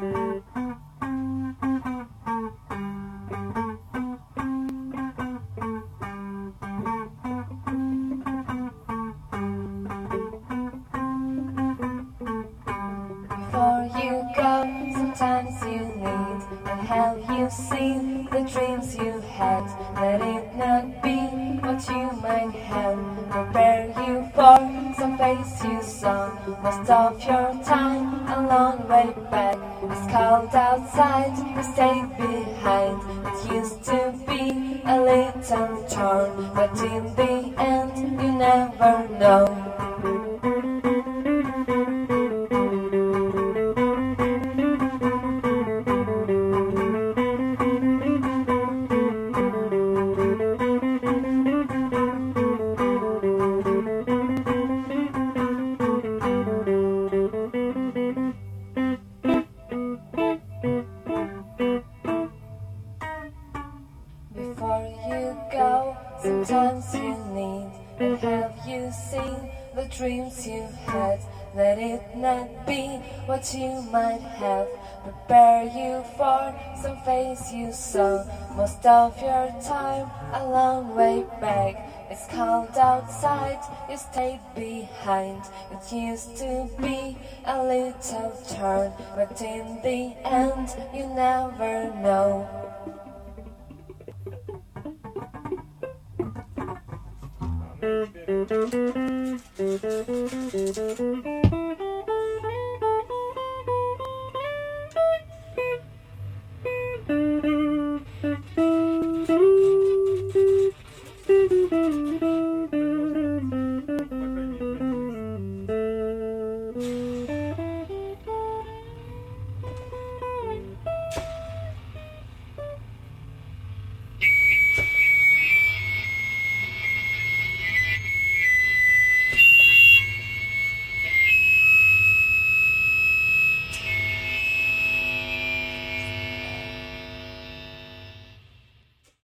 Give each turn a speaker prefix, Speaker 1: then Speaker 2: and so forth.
Speaker 1: Before you go, sometimes you need and have you see, the dreams you had? Let it not be face you saw. Most of your time a long way back. It's cold outside, you stay behind. It used to be a little torn, but in the end, you never know. Go, sometimes you need. Have you seen the dreams you had? Let it not be what you might have. Prepare you for some face you saw. Most of your time a long way back. It's cold outside, you stayed behind. It used to be a little turn, but in the end, you never know.
Speaker 2: Thank you.